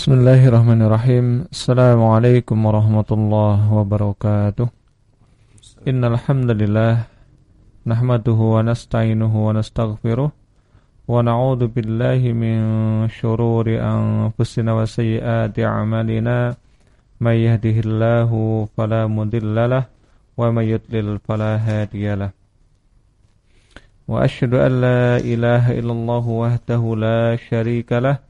Bismillahirrahmanirrahim. Assalamualaikum warahmatullahi wabarakatuh. Innal hamdalillah nahmaduhu wa nasta'inuhu wa nastaghfiruh wa na'udzu billahi min shururi anfusina wa sayyiati a'malina. May yahdihillahu fala mudhillalah wa may yudlil fala hadiyalah wa asyhadu an la ilaha illallah wahdahu la syarika lah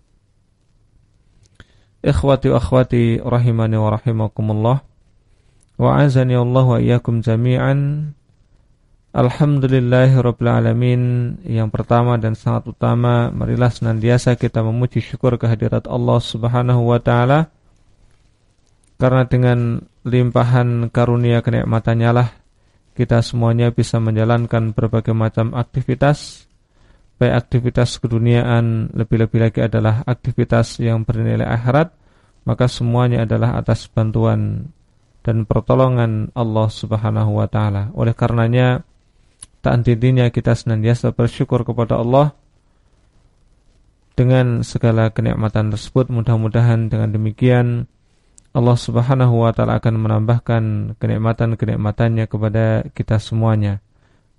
Ikhwati wa akhwati rahimani wa rahimakumullah. Wa azani Allah wa iyyakum jami'an. Alhamdulillahi Rabbil Alamin. Yang pertama dan sangat utama Marilah senantiasa kita memuji syukur kehadirat Allah subhanahu wa ta'ala. Karena dengan limpahan karunia kenikmatannya lah Kita semuanya bisa menjalankan berbagai macam aktivitas baik aktivitas keduniaan lebih-lebih lagi adalah aktivitas yang bernilai akhirat maka semuanya adalah atas bantuan dan pertolongan Allah Subhanahu wa taala. Oleh karenanya tak henti-hentinya kita senantiasa bersyukur kepada Allah dengan segala kenikmatan tersebut. Mudah-mudahan dengan demikian Allah Subhanahu wa taala akan menambahkan kenikmatan-kenikmatannya kepada kita semuanya.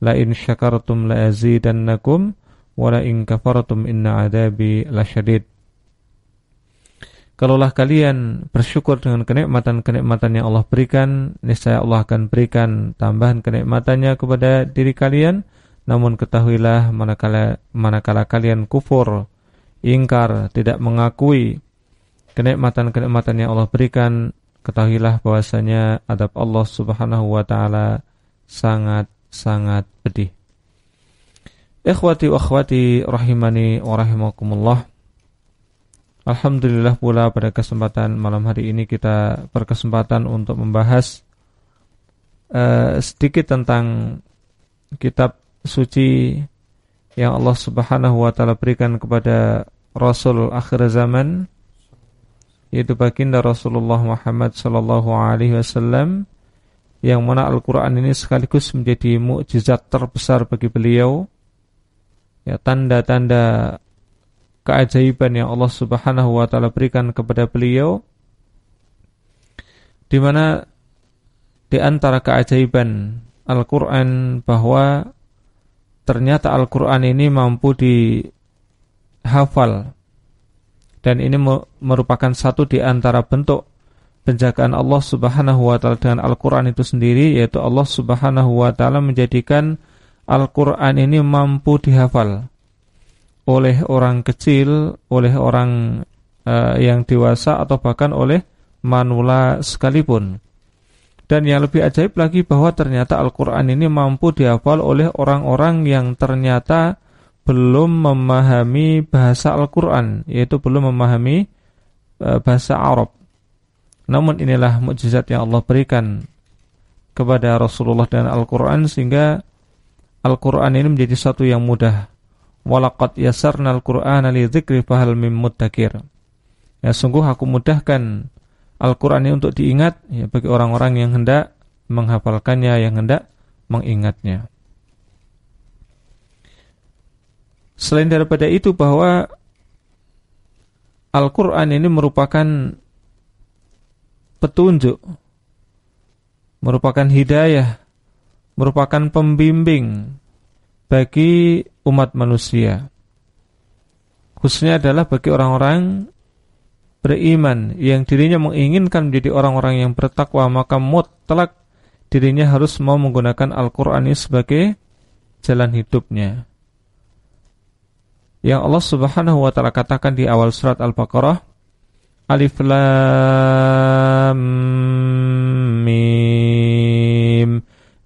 La in syakartum la azidannakum wala in kafartum inna adabi lasyadid. Kalaulah kalian bersyukur dengan kenikmatan-kenikmatan yang Allah berikan, niscaya Allah akan berikan tambahan kenikmatannya kepada diri kalian. Namun ketahuilah manakala manakala kalian kufur, ingkar, tidak mengakui kenikmatan-kenikmatan yang Allah berikan, ketahuilah bahwasanya adab Allah Subhanahu wa taala sangat sangat pedih. Ikhwati wa akhwati rahimani wa rahimakumullah. Alhamdulillah pula pada kesempatan malam hari ini kita berkesempatan untuk membahas uh, sedikit tentang kitab suci yang Allah Subhanahu wa taala berikan kepada Rasul akhir zaman yaitu baginda Rasulullah Muhammad sallallahu alaihi wasallam yang mana Al-Qur'an ini sekaligus menjadi mukjizat terbesar bagi beliau ya tanda-tanda keajaiban yang Allah Subhanahu wa taala berikan kepada beliau di mana di antara keajaiban Al-Qur'an bahwa ternyata Al-Qur'an ini mampu dihafal dan ini merupakan satu di antara bentuk penjagaan Allah Subhanahu wa taala dengan Al-Qur'an itu sendiri yaitu Allah Subhanahu wa taala menjadikan Al-Quran ini mampu dihafal oleh orang kecil, oleh orang uh, yang dewasa atau bahkan oleh manula sekalipun. Dan yang lebih ajaib lagi bahwa ternyata Al-Quran ini mampu dihafal oleh orang-orang yang ternyata belum memahami bahasa Al-Quran, yaitu belum memahami uh, bahasa Arab. Namun inilah mukjizat yang Allah berikan kepada Rasulullah dan Al-Quran sehingga Al-Quran ini menjadi satu yang mudah. Walaqad yasarna al-Qur'ana li dzikri fahal mim muddakir. Ya sungguh aku mudahkan Al-Qur'an ini untuk diingat ya bagi orang-orang yang hendak menghafalkannya, yang hendak mengingatnya. selain daripada itu bahwa Al-Quran ini merupakan petunjuk, merupakan hidayah, merupakan pembimbing bagi umat manusia. Khususnya adalah bagi orang-orang beriman yang dirinya menginginkan menjadi orang-orang yang bertakwa, maka mutlak dirinya harus mau menggunakan Al-Quran ini sebagai jalan hidupnya. Yang Allah Subhanahu wa taala katakan di awal surat Al-Baqarah Alif Lam Mim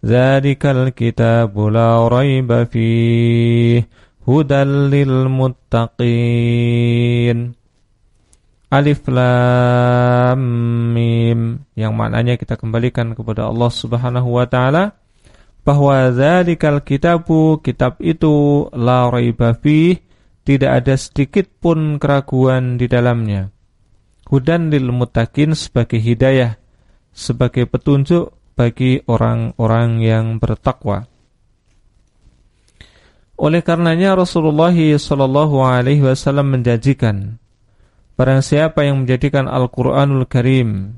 Zalikal kitabu la raiba fih hudal lil muttaqin Alif Lam Mim yang maknanya kita kembalikan kepada Allah Subhanahu wa taala bahwa zalikal kitabu kitab itu la raiba tidak ada sedikit pun keraguan di dalamnya. Hudan lil mutakin sebagai hidayah, sebagai petunjuk bagi orang-orang yang bertakwa. Oleh karenanya Rasulullah Shallallahu Alaihi Wasallam menjanjikan, barang siapa yang menjadikan Al-Quranul Karim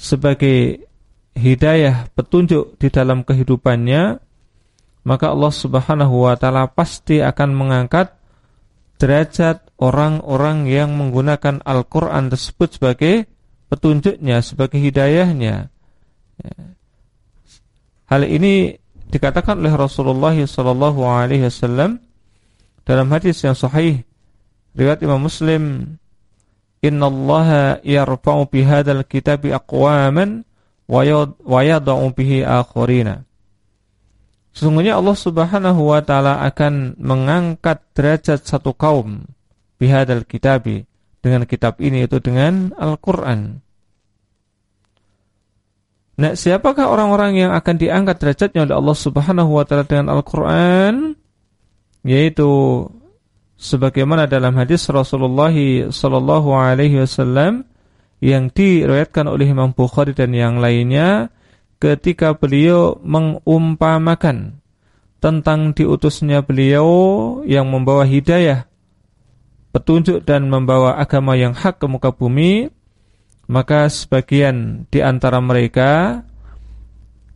sebagai hidayah petunjuk di dalam kehidupannya, maka Allah Subhanahu Wa Taala pasti akan mengangkat derajat orang-orang yang menggunakan Al-Quran tersebut sebagai petunjuknya, sebagai hidayahnya. Hal ini dikatakan oleh Rasulullah Sallallahu Alaihi Wasallam dalam hadis yang sahih riwayat Imam Muslim Inna Allah yarfa'u bihadal kitabi aqwaman wa yada'u bihi akhirina Sesungguhnya Allah Subhanahu wa taala akan mengangkat derajat satu kaum bihadal kitabi dengan kitab ini itu dengan Al-Qur'an. Nah, siapakah orang-orang yang akan diangkat derajatnya oleh Allah Subhanahu wa taala dengan Al-Qur'an? Yaitu sebagaimana dalam hadis Rasulullah sallallahu alaihi wasallam yang diriwayatkan oleh Imam Bukhari dan yang lainnya ketika beliau mengumpamakan tentang diutusnya beliau yang membawa hidayah, petunjuk dan membawa agama yang hak ke muka bumi, maka sebagian di antara mereka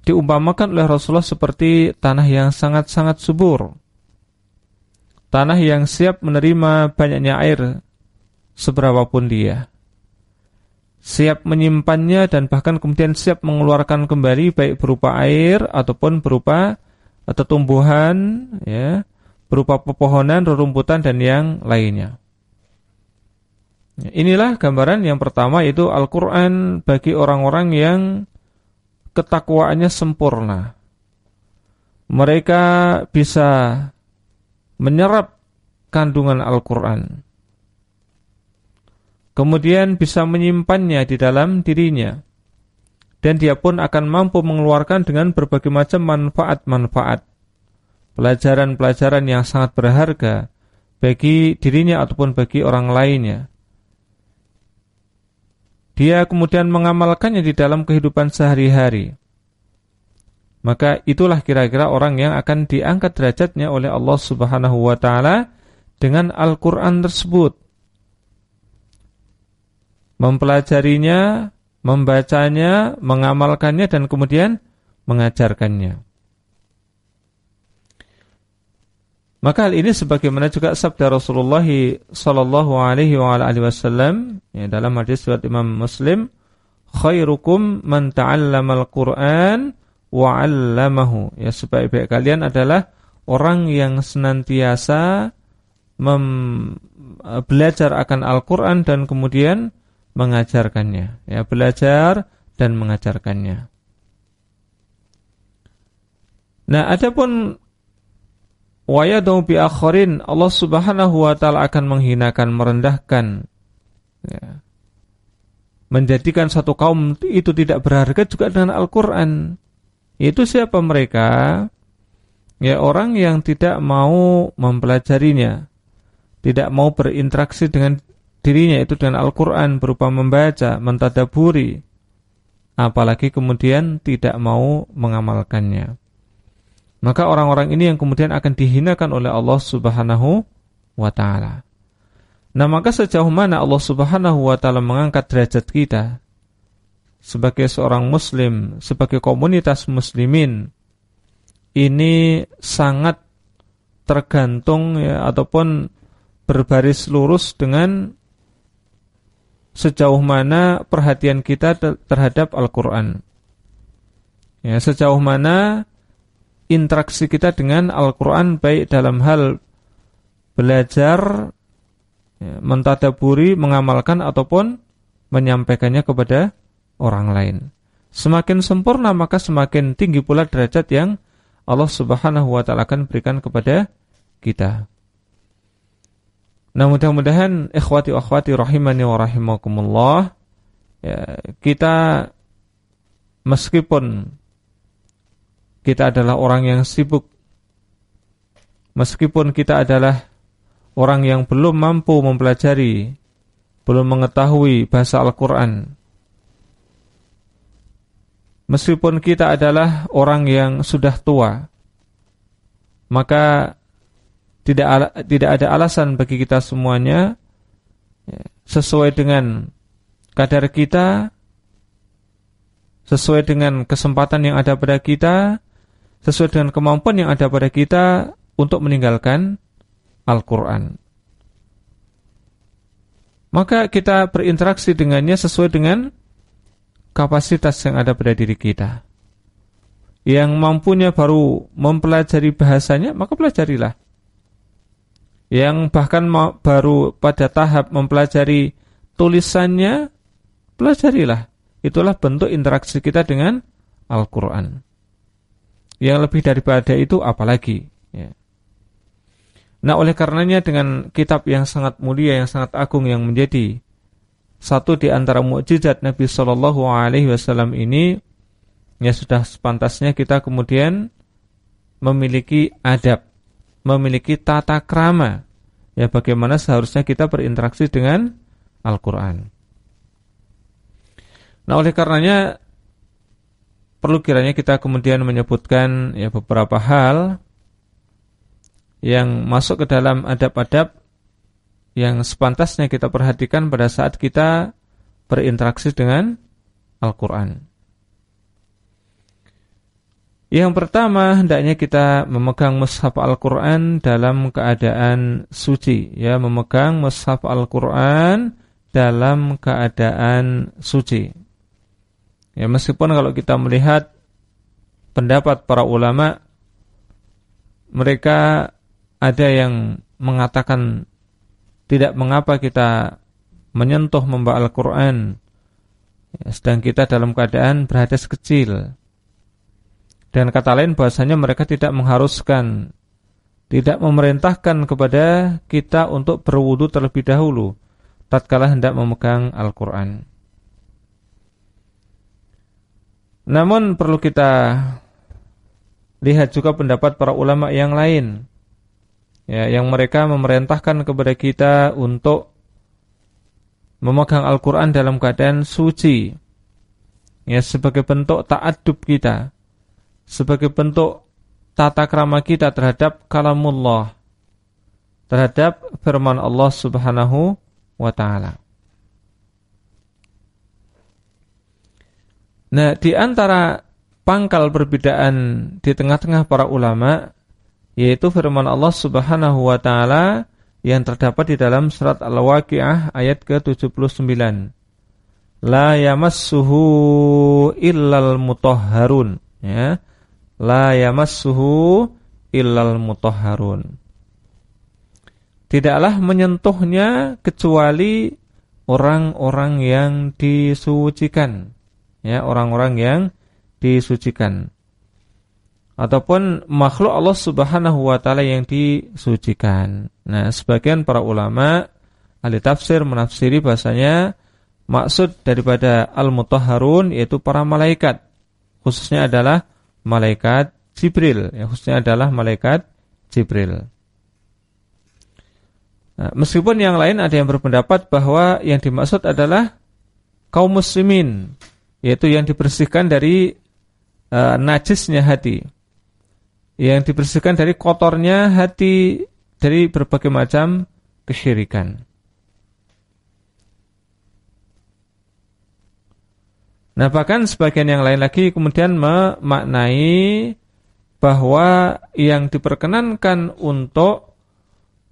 diumpamakan oleh Rasulullah seperti tanah yang sangat-sangat subur. Tanah yang siap menerima banyaknya air seberapapun dia siap menyimpannya dan bahkan kemudian siap mengeluarkan kembali baik berupa air ataupun berupa atau tumbuhan ya berupa pepohonan, rerumputan dan yang lainnya. Inilah gambaran yang pertama itu Al-Qur'an bagi orang-orang yang ketakwaannya sempurna. Mereka bisa menyerap kandungan Al-Qur'an kemudian bisa menyimpannya di dalam dirinya. Dan dia pun akan mampu mengeluarkan dengan berbagai macam manfaat-manfaat. Pelajaran-pelajaran yang sangat berharga bagi dirinya ataupun bagi orang lainnya. Dia kemudian mengamalkannya di dalam kehidupan sehari-hari. Maka itulah kira-kira orang yang akan diangkat derajatnya oleh Allah Subhanahu wa taala dengan Al-Qur'an tersebut mempelajarinya, membacanya, mengamalkannya dan kemudian mengajarkannya. Maka hal ini sebagaimana juga sabda Rasulullah sallallahu alaihi wa alihi wasallam ya, dalam hadis riwayat Imam Muslim, khairukum man ta'allama al-Qur'an wa 'allamahu. Ya sebaik-baik kalian adalah orang yang senantiasa belajar akan Al-Qur'an dan kemudian mengajarkannya, ya belajar dan mengajarkannya. Nah, adapun bi Allah Subhanahu wa taala akan menghinakan, merendahkan ya. Menjadikan satu kaum itu tidak berharga juga dengan Al-Qur'an. Itu siapa mereka? Ya orang yang tidak mau mempelajarinya, tidak mau berinteraksi dengan dirinya itu dengan Al-Quran berupa membaca, mentadaburi, apalagi kemudian tidak mau mengamalkannya. Maka orang-orang ini yang kemudian akan dihinakan oleh Allah Subhanahu wa taala. Nah, maka sejauh mana Allah Subhanahu wa taala mengangkat derajat kita sebagai seorang muslim, sebagai komunitas muslimin ini sangat tergantung ya ataupun berbaris lurus dengan sejauh mana perhatian kita terhadap Al-Qur'an. Ya, sejauh mana interaksi kita dengan Al-Qur'an baik dalam hal belajar, ya, mentadaburi, mengamalkan ataupun menyampaikannya kepada orang lain. Semakin sempurna maka semakin tinggi pula derajat yang Allah Subhanahu wa taala akan berikan kepada kita. Nah, mudah-mudahan ikhwati akhwati rahimani wa rahimakumullah ya, kita meskipun kita adalah orang yang sibuk meskipun kita adalah orang yang belum mampu mempelajari, belum mengetahui bahasa Al-Quran. Meskipun kita adalah orang yang sudah tua, maka tidak tidak ada alasan bagi kita semuanya ya, sesuai dengan kadar kita, sesuai dengan kesempatan yang ada pada kita, sesuai dengan kemampuan yang ada pada kita untuk meninggalkan Al-Quran. Maka kita berinteraksi dengannya sesuai dengan kapasitas yang ada pada diri kita. Yang mampunya baru mempelajari bahasanya, maka pelajarilah. Yang bahkan baru pada tahap mempelajari tulisannya, pelajarilah. Itulah bentuk interaksi kita dengan Al-Quran. Yang lebih daripada itu apalagi. Ya. Nah oleh karenanya dengan kitab yang sangat mulia, yang sangat agung yang menjadi satu di antara mukjizat Nabi Wasallam ini, ya sudah sepantasnya kita kemudian memiliki adab, memiliki tata krama, ya bagaimana seharusnya kita berinteraksi dengan Al-Quran. Nah oleh karenanya perlu kiranya kita kemudian menyebutkan ya beberapa hal yang masuk ke dalam adab-adab yang sepantasnya kita perhatikan pada saat kita berinteraksi dengan Al-Quran. Yang pertama, hendaknya kita memegang mushaf Al-Quran dalam keadaan suci. Ya, memegang mushaf Al-Quran dalam keadaan suci. Ya, meskipun kalau kita melihat pendapat para ulama, mereka ada yang mengatakan tidak mengapa kita menyentuh membaca Al-Quran ya, sedang kita dalam keadaan berhadas kecil. Dan kata lain bahasanya mereka tidak mengharuskan, tidak memerintahkan kepada kita untuk berwudu terlebih dahulu tatkala hendak memegang Al-Quran. Namun perlu kita lihat juga pendapat para ulama yang lain. Ya, yang mereka memerintahkan kepada kita untuk memegang Al-Quran dalam keadaan suci. Ya sebagai bentuk ta'adub kita. Sebagai bentuk tata krama kita terhadap kalamullah. Terhadap firman Allah Subhanahu wa taala. Nah, di antara pangkal perbedaan di tengah-tengah para ulama yaitu firman Allah Subhanahu wa taala yang terdapat di dalam surat Al-Waqiah ayat ke-79. La yamassuhu illal mutahharun ya. La yamassuhu illal mutahharun. Tidaklah menyentuhnya kecuali orang-orang yang disucikan. Ya, orang-orang yang disucikan ataupun makhluk Allah Subhanahu wa taala yang disucikan. Nah, sebagian para ulama ahli tafsir menafsiri bahasanya maksud daripada al-mutahharun yaitu para malaikat. Khususnya adalah malaikat Jibril, ya khususnya adalah malaikat Jibril. Nah, meskipun yang lain ada yang berpendapat bahwa yang dimaksud adalah kaum muslimin, yaitu yang dibersihkan dari uh, najisnya hati yang dibersihkan dari kotornya hati dari berbagai macam kesyirikan. Nah bahkan sebagian yang lain lagi kemudian memaknai bahwa yang diperkenankan untuk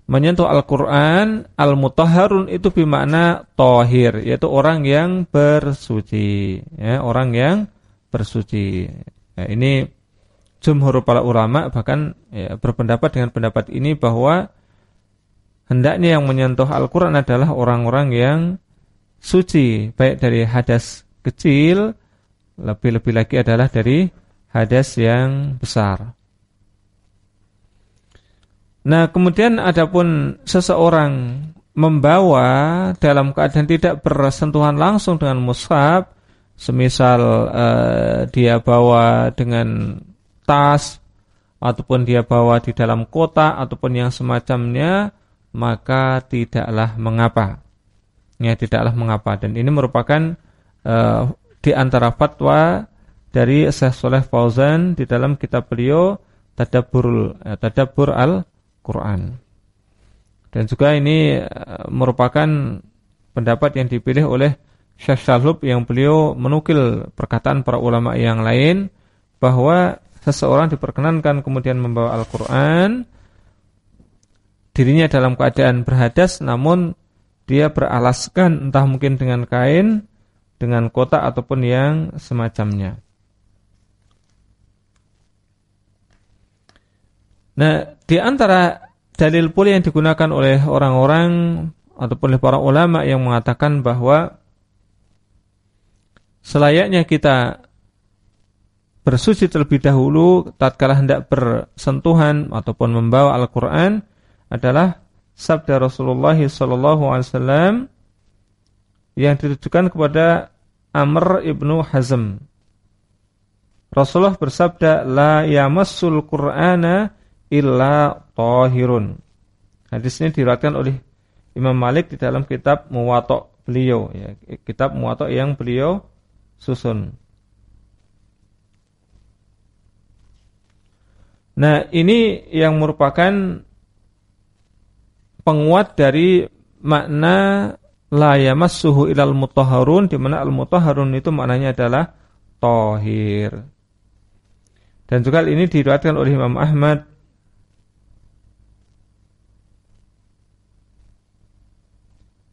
menyentuh Al-Quran, Al-Mutahharun itu bermakna tohir, yaitu orang yang bersuci. Ya, orang yang bersuci. Nah, ini jumhur para ulama bahkan ya, berpendapat dengan pendapat ini bahwa hendaknya yang menyentuh Al-Quran adalah orang-orang yang suci, baik dari hadas kecil, lebih-lebih lagi adalah dari hadas yang besar. Nah, kemudian adapun seseorang membawa dalam keadaan tidak bersentuhan langsung dengan mushaf, semisal uh, dia bawa dengan tas ataupun dia bawa di dalam kota ataupun yang semacamnya, maka tidaklah mengapa. Ya, tidaklah mengapa dan ini merupakan uh, di antara fatwa dari Syekh Saleh Fauzan di dalam kitab beliau Tadabbur uh, Tadabbur Al-Qur'an. Dan juga ini uh, merupakan pendapat yang dipilih oleh Syekh Shalhub yang beliau menukil perkataan para ulama yang lain bahwa seseorang diperkenankan kemudian membawa Al-Qur'an dirinya dalam keadaan berhadas namun dia beralaskan entah mungkin dengan kain dengan kotak ataupun yang semacamnya. Nah, di antara dalil pula yang digunakan oleh orang-orang ataupun oleh para ulama yang mengatakan bahwa selayaknya kita bersuci terlebih dahulu tatkala hendak bersentuhan ataupun membawa Al-Qur'an adalah sabda Rasulullah sallallahu alaihi wasallam yang ditujukan kepada Amr ibnu Hazm. Rasulullah bersabda, La yamassul Qur'ana illa tahirun. Hadis ini diriwayatkan oleh Imam Malik di dalam kitab Muwatta' beliau. Ya, kitab Muwatta' yang beliau susun. Nah, ini yang merupakan penguat dari makna la yamassuhu ilal mutahharun di mana al mutahharun itu maknanya adalah tohir. Dan juga ini diriwayatkan oleh Imam Ahmad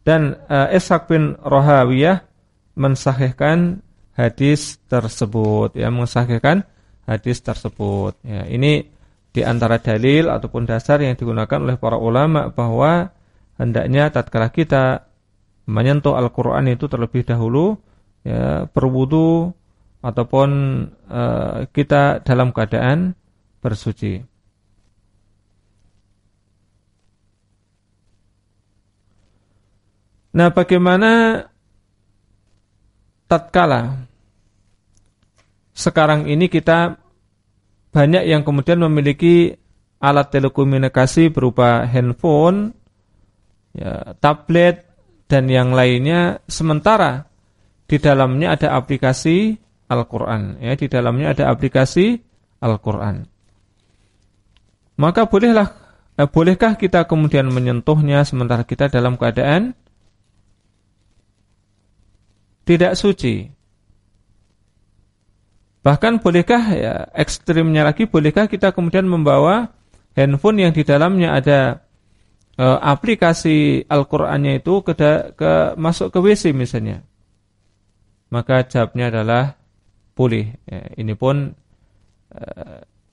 dan uh, Ishaq bin Rohawiyah mensahihkan hadis tersebut ya mensahihkan hadis tersebut ya ini di antara dalil ataupun dasar yang digunakan oleh para ulama bahwa hendaknya tatkala kita menyentuh Al-Quran itu terlebih dahulu ya, berwudu ataupun uh, kita dalam keadaan bersuci. Nah, bagaimana tatkala sekarang ini kita banyak yang kemudian memiliki alat telekomunikasi berupa handphone, ya, tablet, dan yang lainnya sementara di dalamnya ada aplikasi Al-Qur'an ya di dalamnya ada aplikasi Al-Qur'an. Maka bolehlah eh, bolehkah kita kemudian menyentuhnya sementara kita dalam keadaan tidak suci bahkan bolehkah ya ekstrimnya lagi bolehkah kita kemudian membawa handphone yang di dalamnya ada e, aplikasi Al-Qur'annya itu ke, ke masuk ke WC misalnya. Maka jawabnya adalah boleh. Ya, ini pun e,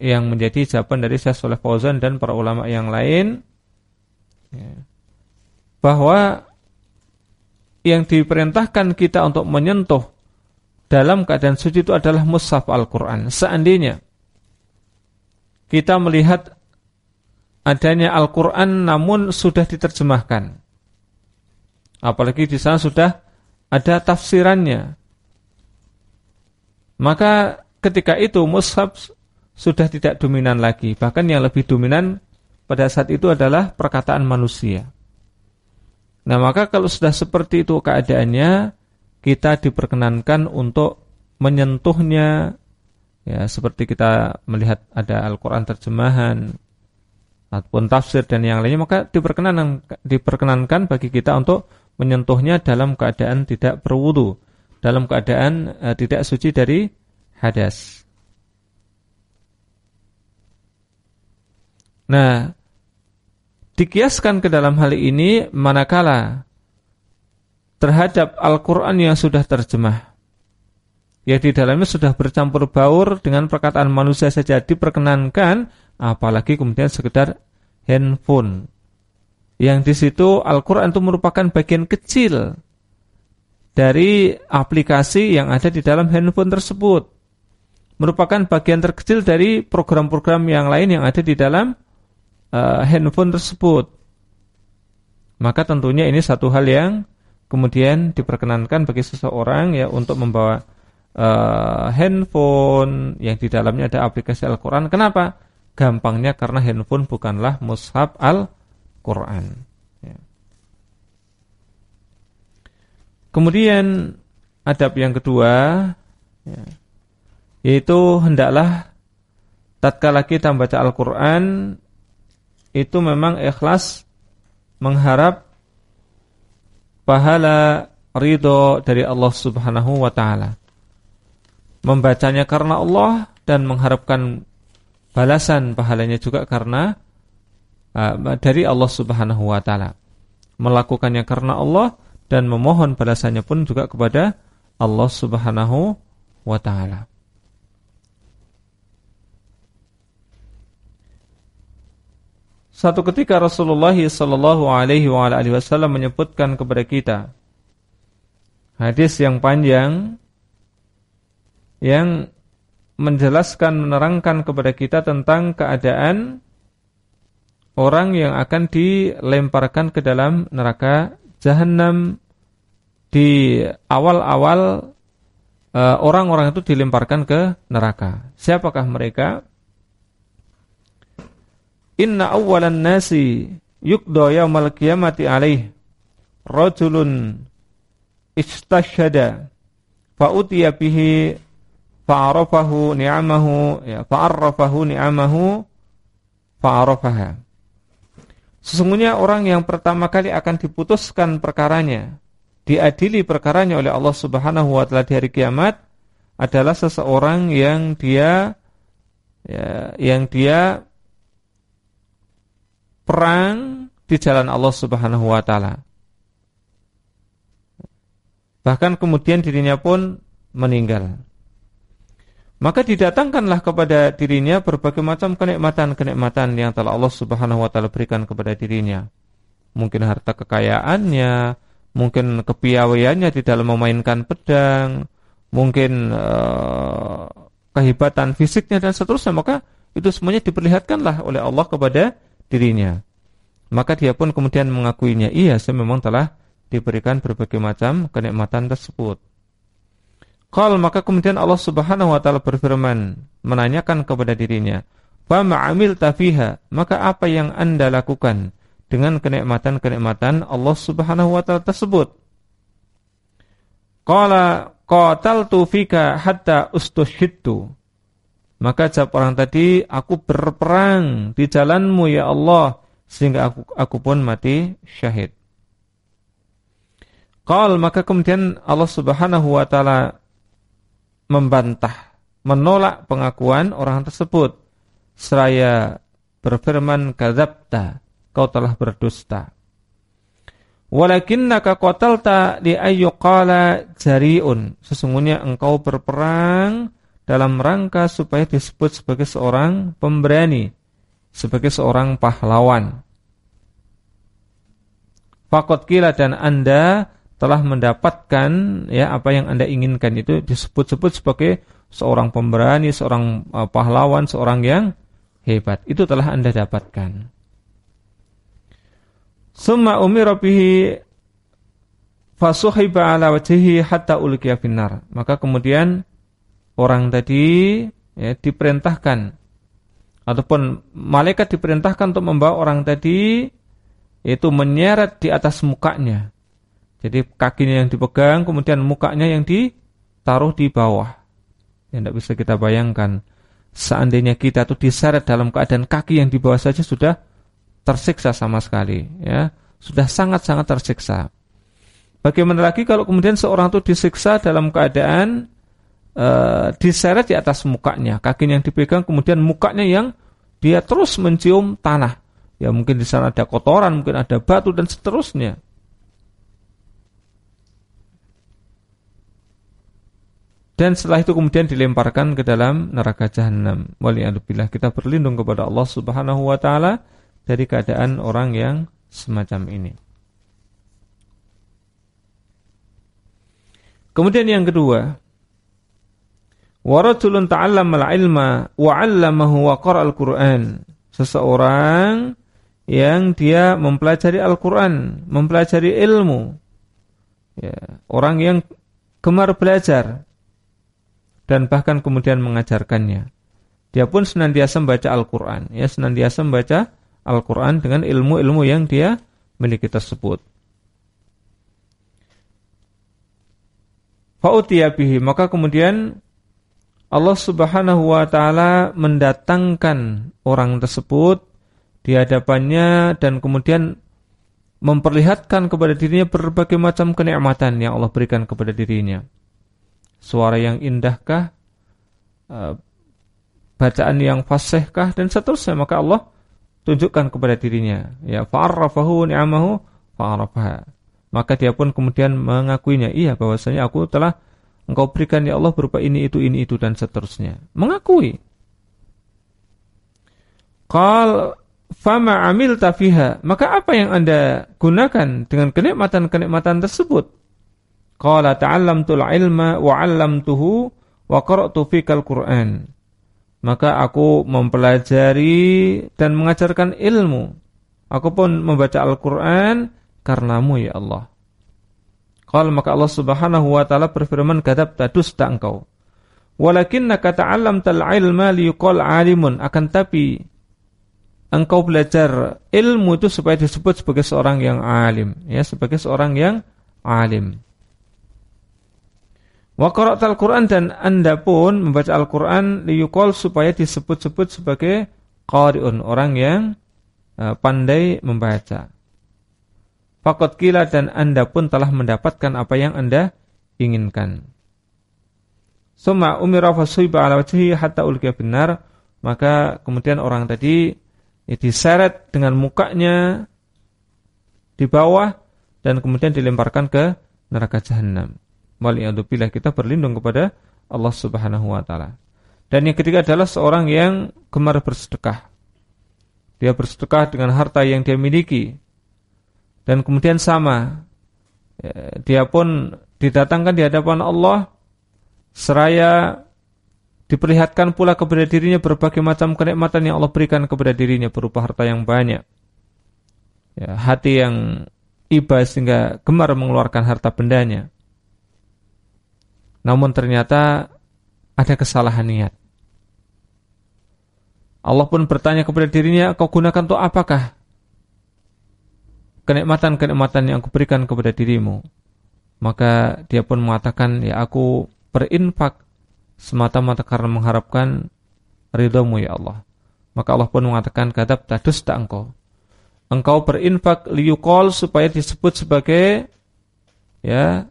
yang menjadi jawaban dari Syekh Saleh Fauzan dan para ulama yang lain ya, bahwa yang diperintahkan kita untuk menyentuh dalam keadaan suci itu adalah mushaf Al-Qur'an. Seandainya kita melihat adanya Al-Quran namun sudah diterjemahkan. Apalagi di sana sudah ada tafsirannya. Maka ketika itu mushaf sudah tidak dominan lagi. Bahkan yang lebih dominan pada saat itu adalah perkataan manusia. Nah maka kalau sudah seperti itu keadaannya, kita diperkenankan untuk menyentuhnya ya seperti kita melihat ada Al-Qur'an terjemahan ataupun tafsir dan yang lainnya maka diperkenankan diperkenankan bagi kita untuk menyentuhnya dalam keadaan tidak berwudu, dalam keadaan uh, tidak suci dari hadas. Nah, dikiaskan ke dalam hal ini manakala terhadap Al-Quran yang sudah terjemah. Ya di dalamnya sudah bercampur baur dengan perkataan manusia saja diperkenankan, apalagi kemudian sekedar handphone. Yang di situ Al-Quran itu merupakan bagian kecil dari aplikasi yang ada di dalam handphone tersebut. Merupakan bagian terkecil dari program-program yang lain yang ada di dalam uh, handphone tersebut. Maka tentunya ini satu hal yang kemudian diperkenankan bagi seseorang ya untuk membawa uh, handphone yang di dalamnya ada aplikasi Al-Qur'an. Kenapa? Gampangnya karena handphone bukanlah mushaf Al-Qur'an. Ya. Kemudian adab yang kedua ya, yaitu hendaklah tatkala kita membaca Al-Qur'an itu memang ikhlas mengharap pahala ridho dari Allah Subhanahu wa taala. Membacanya karena Allah dan mengharapkan balasan pahalanya juga karena uh, dari Allah Subhanahu wa taala. Melakukannya karena Allah dan memohon balasannya pun juga kepada Allah Subhanahu wa taala. Satu ketika Rasulullah sallallahu alaihi wasallam menyebutkan kepada kita hadis yang panjang yang menjelaskan menerangkan kepada kita tentang keadaan orang yang akan dilemparkan ke dalam neraka jahanam di awal-awal eh, orang-orang itu dilemparkan ke neraka. Siapakah mereka? Inna awwalan nasi yukdo yaumal qiyamati alaih rajulun istashhada fa utiya bihi fa'arafahu ni'amahu ya fa'arrafahu ni'amahu fa'arafaha. Sesungguhnya orang yang pertama kali akan diputuskan perkaranya diadili perkaranya oleh Allah Subhanahu wa taala di hari kiamat adalah seseorang yang dia ya, yang dia perang di jalan Allah Subhanahu wa taala. Bahkan kemudian dirinya pun meninggal. Maka didatangkanlah kepada dirinya berbagai macam kenikmatan-kenikmatan yang telah Allah Subhanahu wa taala berikan kepada dirinya. Mungkin harta kekayaannya, mungkin kepiawaiannya di dalam memainkan pedang, mungkin uh, kehebatan fisiknya dan seterusnya, maka itu semuanya diperlihatkanlah oleh Allah kepada dirinya. Maka dia pun kemudian mengakuinya, iya saya memang telah diberikan berbagai macam kenikmatan tersebut. Qal maka kemudian Allah Subhanahu wa taala berfirman menanyakan kepada dirinya, "Fa ma'amil tafiha?" Maka apa yang Anda lakukan dengan kenikmatan-kenikmatan Allah Subhanahu wa taala tersebut? Qala qataltu fika hatta ustushhidtu. Maka jawab orang tadi, aku berperang di jalanmu ya Allah, sehingga aku, aku pun mati syahid. Qal maka kemudian Allah Subhanahu wa taala membantah, menolak pengakuan orang tersebut. Seraya berfirman kadzabta, kau telah berdusta. Walakinnaka qatalta li ayyuqala jari'un. Sesungguhnya engkau berperang dalam rangka supaya disebut sebagai seorang pemberani, sebagai seorang pahlawan. Fakot kila dan Anda telah mendapatkan ya apa yang Anda inginkan itu disebut-sebut sebagai seorang pemberani, seorang uh, pahlawan, seorang yang hebat. Itu telah Anda dapatkan. Summa umira bihi fasuhiba ala wajhihi hatta ulqiya finnar. Maka kemudian orang tadi ya, diperintahkan ataupun malaikat diperintahkan untuk membawa orang tadi itu menyeret di atas mukanya. Jadi kakinya yang dipegang, kemudian mukanya yang ditaruh di bawah. yang tidak bisa kita bayangkan. Seandainya kita tuh diseret dalam keadaan kaki yang di bawah saja sudah tersiksa sama sekali, ya, sudah sangat-sangat tersiksa. Bagaimana lagi kalau kemudian seorang itu disiksa dalam keadaan uh, diseret di atas mukanya, kaki yang dipegang, kemudian mukanya yang dia terus mencium tanah. Ya mungkin di sana ada kotoran, mungkin ada batu dan seterusnya. Dan setelah itu kemudian dilemparkan ke dalam neraka jahanam. Waliyadzubillah kita berlindung kepada Allah Subhanahu wa taala dari keadaan orang yang semacam ini. Kemudian yang kedua, warajulun ta'allama al-ilma wa 'allamahu wa al Qur'an. Seseorang yang dia mempelajari Al-Qur'an, mempelajari ilmu. Ya, orang yang gemar belajar dan bahkan kemudian mengajarkannya. Dia pun senantiasa membaca Al-Quran, ya senantiasa membaca Al-Quran dengan ilmu-ilmu yang dia miliki tersebut. Fa'utiyabihi, maka kemudian Allah subhanahu wa ta'ala mendatangkan orang tersebut di hadapannya dan kemudian memperlihatkan kepada dirinya berbagai macam kenikmatan yang Allah berikan kepada dirinya. Suara yang indahkah, uh, bacaan yang fasihkah? Dan seterusnya. Maka Allah tunjukkan kepada dirinya. Ya fa'arrafahu ni'amahu fa'arafaha maka dia pun kemudian mengakuinya. Iya bahwasanya aku telah engkau berikan ya Allah berupa ini itu ini itu dan seterusnya mengakui qal fama amil tafiha maka apa yang Anda gunakan dengan kenikmatan-kenikmatan tersebut Qala ta'allamtul ilma wa 'allamtuhu wa qara'tu fikal Qur'an. Maka aku mempelajari dan mengajarkan ilmu. Aku pun membaca Al-Qur'an karenamu ya Allah. Qala maka Allah Subhanahu wa taala berfirman kadab dusta engkau. Walakinnaka ta'allamtal ilma liyuqal 'alimun akan tapi engkau belajar ilmu itu supaya disebut sebagai seorang yang alim ya sebagai seorang yang alim Wa qara'tal Qur'an dan Anda pun membaca Al-Qur'an liyuqal supaya disebut-sebut sebagai qari'un, orang yang uh, pandai membaca. Fakot kila dan Anda pun telah mendapatkan apa yang Anda inginkan. Suma umira fasuiba ala wajhi hatta ulqiya benar, maka kemudian orang tadi ya, diseret dengan mukanya di bawah dan kemudian dilemparkan ke neraka jahanam. Waliyadzubillah kita berlindung kepada Allah Subhanahu wa taala. Dan yang ketiga adalah seorang yang gemar bersedekah. Dia bersedekah dengan harta yang dia miliki. Dan kemudian sama ya, dia pun didatangkan di hadapan Allah seraya diperlihatkan pula kepada dirinya berbagai macam kenikmatan yang Allah berikan kepada dirinya berupa harta yang banyak. Ya, hati yang iba sehingga gemar mengeluarkan harta bendanya. Namun ternyata ada kesalahan niat. Allah pun bertanya kepada dirinya, kau gunakan untuk apakah? Kenikmatan-kenikmatan yang aku berikan kepada dirimu. Maka dia pun mengatakan, ya aku berinfak semata-mata karena mengharapkan ridhamu ya Allah. Maka Allah pun mengatakan, kadab tadus tak engkau. Engkau berinfak liyukol supaya disebut sebagai ya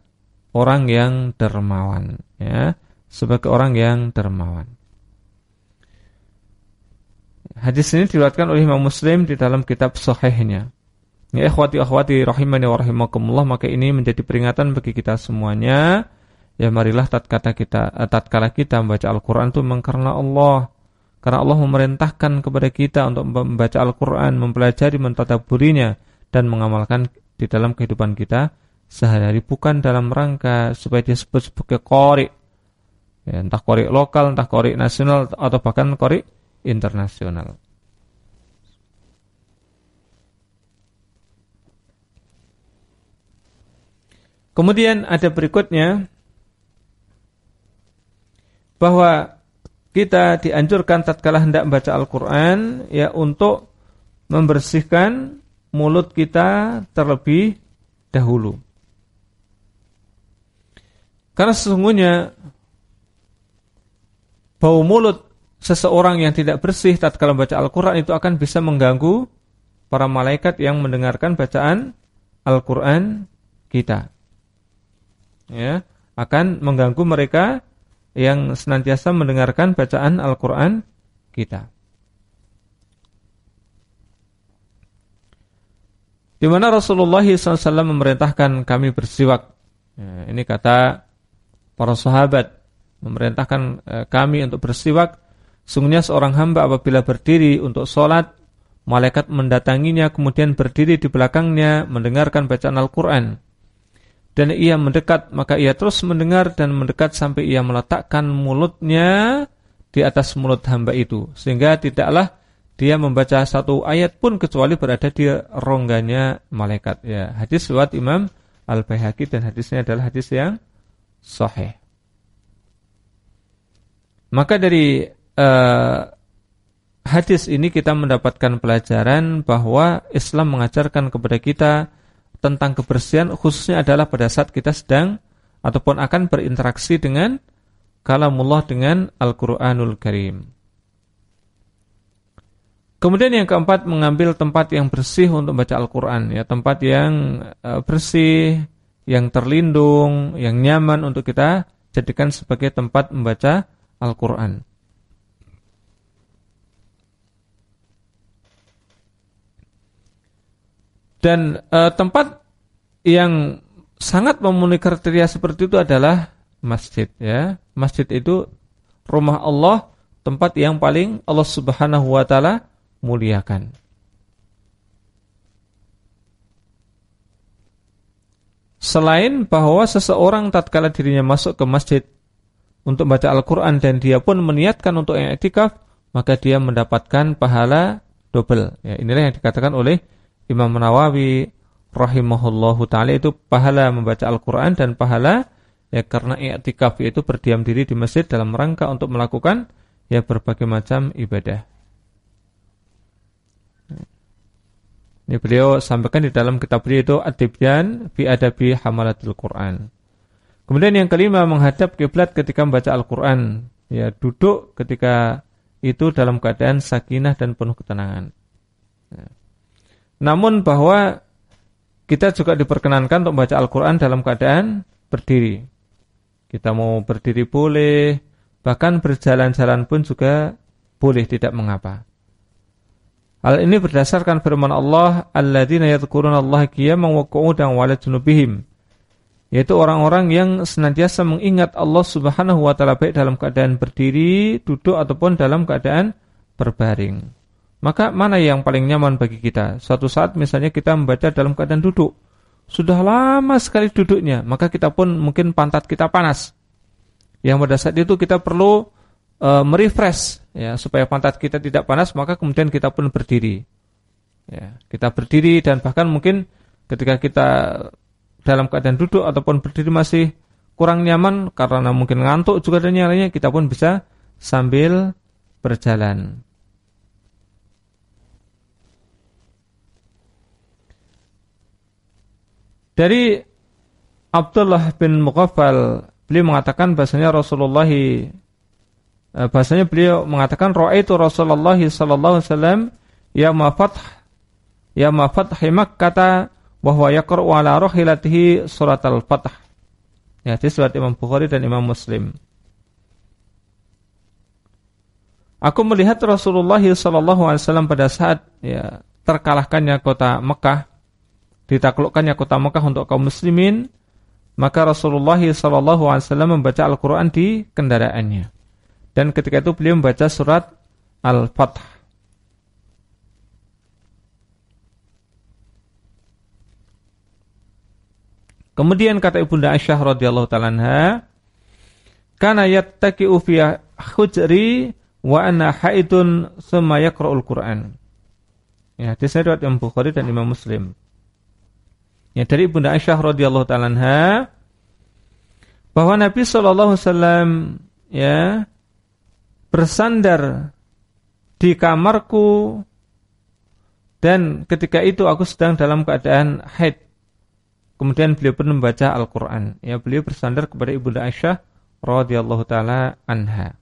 orang yang dermawan ya sebagai orang yang dermawan Hadis ini diriwayatkan oleh Imam Muslim di dalam kitab sahihnya. Ya ikhwati akhwati rahimani wa rahimakumullah maka ini menjadi peringatan bagi kita semuanya. Ya marilah tatkala kita eh, tatkala kita membaca Al-Qur'an itu memang karena Allah. Karena Allah memerintahkan kepada kita untuk membaca Al-Qur'an, mempelajari, mentadaburinya dan mengamalkan di dalam kehidupan kita sehari-hari bukan dalam rangka supaya dia sebut sebagai kori ya, entah kori lokal, entah kori nasional atau bahkan kori internasional. Kemudian ada berikutnya bahwa kita dianjurkan tatkala hendak membaca Al-Qur'an ya untuk membersihkan mulut kita terlebih dahulu. Karena sesungguhnya bau mulut seseorang yang tidak bersih tatkala membaca Al-Qur'an itu akan bisa mengganggu para malaikat yang mendengarkan bacaan Al-Qur'an kita. Ya, akan mengganggu mereka yang senantiasa mendengarkan bacaan Al-Qur'an kita. Di mana Rasulullah SAW memerintahkan kami bersiwak. Ya, ini kata para sahabat memerintahkan eh, kami untuk bersiwak. Sungguhnya seorang hamba apabila berdiri untuk sholat, malaikat mendatanginya kemudian berdiri di belakangnya mendengarkan bacaan Al-Quran. Dan ia mendekat, maka ia terus mendengar dan mendekat sampai ia meletakkan mulutnya di atas mulut hamba itu. Sehingga tidaklah dia membaca satu ayat pun kecuali berada di rongganya malaikat. Ya, hadis riwayat Imam Al-Baihaqi dan hadisnya adalah hadis yang sahih. Maka dari uh, hadis ini kita mendapatkan pelajaran bahwa Islam mengajarkan kepada kita tentang kebersihan khususnya adalah pada saat kita sedang ataupun akan berinteraksi dengan kalamullah dengan Al-Qur'anul Karim. Kemudian yang keempat mengambil tempat yang bersih untuk baca Al-Quran ya tempat yang uh, bersih, yang terlindung, yang nyaman untuk kita jadikan sebagai tempat membaca Al-Quran. Dan uh, tempat yang sangat memenuhi kriteria seperti itu adalah masjid ya. Masjid itu rumah Allah, tempat yang paling Allah Subhanahu wa taala muliakan. Selain bahwa seseorang tatkala dirinya masuk ke masjid untuk baca Al-Quran dan dia pun meniatkan untuk yang etikaf, maka dia mendapatkan pahala double. Ya, inilah yang dikatakan oleh Imam Nawawi rahimahullahu taala itu pahala membaca Al-Quran dan pahala ya karena i'tikaf itu berdiam diri di masjid dalam rangka untuk melakukan ya berbagai macam ibadah. Ini beliau sampaikan di dalam kitab beliau itu Ad-Dibyan fi Adabi Hamalatul Quran. Kemudian yang kelima menghadap kiblat ketika membaca Al-Quran. Ya, duduk ketika itu dalam keadaan sakinah dan penuh ketenangan. Namun bahwa kita juga diperkenankan untuk membaca Al-Quran dalam keadaan berdiri. Kita mau berdiri boleh, bahkan berjalan-jalan pun juga boleh, tidak mengapa. Hal ini berdasarkan firman Allah, alladzina yadhkuruna Allah qiyaman wa qu'udan wa junubihim. Yaitu orang-orang yang senantiasa mengingat Allah Subhanahu wa taala baik dalam keadaan berdiri, duduk ataupun dalam keadaan berbaring. Maka mana yang paling nyaman bagi kita? Suatu saat misalnya kita membaca dalam keadaan duduk. Sudah lama sekali duduknya, maka kita pun mungkin pantat kita panas. Yang pada saat itu kita perlu uh, merefresh ya supaya pantat kita tidak panas maka kemudian kita pun berdiri. Ya, kita berdiri dan bahkan mungkin ketika kita dalam keadaan duduk ataupun berdiri masih kurang nyaman karena mungkin ngantuk juga dan lainnya kita pun bisa sambil berjalan. Dari Abdullah bin Muqaffal beliau mengatakan bahasanya Rasulullah Eh, bahasanya beliau mengatakan raaitu Rasulullah sallallahu alaihi wasallam ya mafat ya mafat himak kata bahwa yaqra'u ala rahilatihi surat al-fath. Ya, hadis riwayat Imam Bukhari dan Imam Muslim. Aku melihat Rasulullah sallallahu alaihi wasallam pada saat ya terkalahkannya kota Mekah, ditaklukkannya kota Mekah untuk kaum muslimin, maka Rasulullah wasallam membaca Al-Qur'an di kendaraannya. Dan ketika itu beliau membaca surat Al-Fath. Kemudian kata Ibunda Aisyah radhiyallahu taala anha, "Kana yattaqi'u fi hujri wa ana haidun tsumma Qur'an." Ya, hadis riwayat Imam Bukhari dan Imam Muslim. Ya, dari Ibunda Aisyah radhiyallahu taala bahwa Nabi sallallahu alaihi wasallam ya bersandar di kamarku dan ketika itu aku sedang dalam keadaan haid. Kemudian beliau pun membaca Al-Qur'an. Ya, beliau bersandar kepada Ibunda Aisyah radhiyallahu taala anha.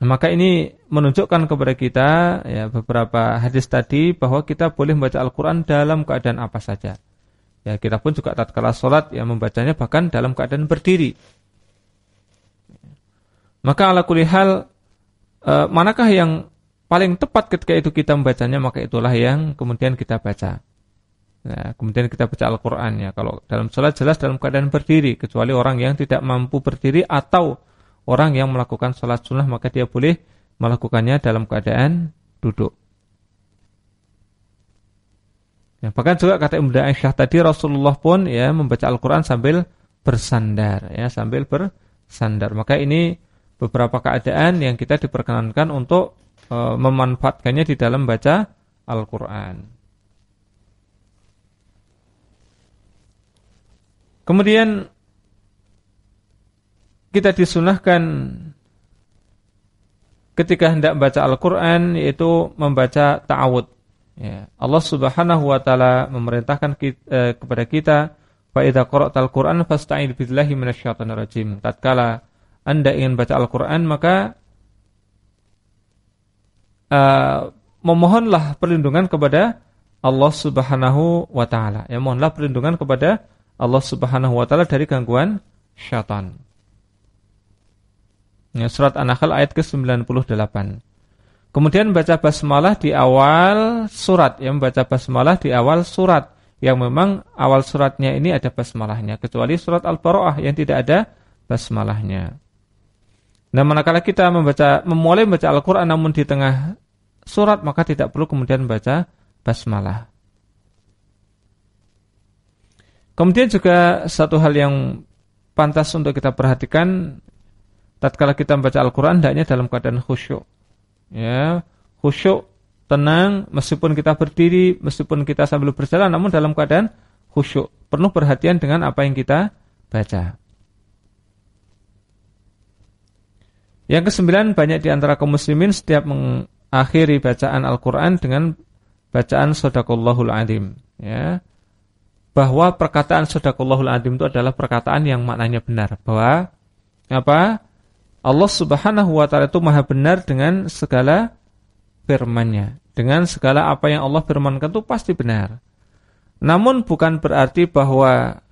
Maka ini menunjukkan kepada kita ya beberapa hadis tadi bahwa kita boleh membaca Al-Qur'an dalam keadaan apa saja. Ya, kita pun juga tatkala salat yang membacanya bahkan dalam keadaan berdiri. Maka ala kulli hal e, manakah yang paling tepat ketika itu kita membacanya maka itulah yang kemudian kita baca. Ya, kemudian kita baca Al-Qur'an ya. Kalau dalam salat jelas dalam keadaan berdiri kecuali orang yang tidak mampu berdiri atau orang yang melakukan sholat sunnah maka dia boleh melakukannya dalam keadaan duduk. Ya, bahkan juga kata Ibnu Aisyah tadi Rasulullah pun ya membaca Al-Qur'an sambil bersandar ya, sambil bersandar. Maka ini beberapa keadaan yang kita diperkenankan untuk e, memanfaatkannya di dalam baca Al-Qur'an. Kemudian kita disunahkan ketika hendak membaca Al-Quran yaitu membaca ta'awud. Ya. Allah subhanahu wa ta'ala memerintahkan kita, eh, kepada kita Fa'idha qara'tal Qur'an fasta'id billahi minasyaitonir rajim. Tatkala Anda ingin baca Al-Qur'an maka uh, memohonlah perlindungan kepada Allah Subhanahu wa taala. Ya mohonlah perlindungan kepada Allah Subhanahu wa taala dari gangguan syaitan. Ya, surat An-Nahl ayat ke-98. Kemudian baca basmalah di awal surat, yang membaca basmalah di awal surat yang memang awal suratnya ini ada basmalahnya kecuali surat Al-Bara'ah yang tidak ada basmalahnya. Nah, manakala kita membaca memulai membaca Al-Qur'an namun di tengah surat maka tidak perlu kemudian membaca basmalah. Kemudian juga satu hal yang pantas untuk kita perhatikan tatkala kita membaca Al-Qur'an hendaknya dalam keadaan khusyuk. Ya, khusyuk, tenang meskipun kita berdiri, meskipun kita sambil berjalan namun dalam keadaan khusyuk. Penuh perhatian dengan apa yang kita baca. Yang kesembilan, banyak di antara kaum muslimin setiap mengakhiri bacaan Al-Qur'an dengan bacaan sadaqallahul adim, ya. Bahwa perkataan sadaqallahul adim itu adalah perkataan yang maknanya benar, bahwa apa? Allah subhanahu wa ta'ala itu maha benar dengan segala firmannya. Dengan segala apa yang Allah firmankan itu pasti benar. Namun bukan berarti bahwa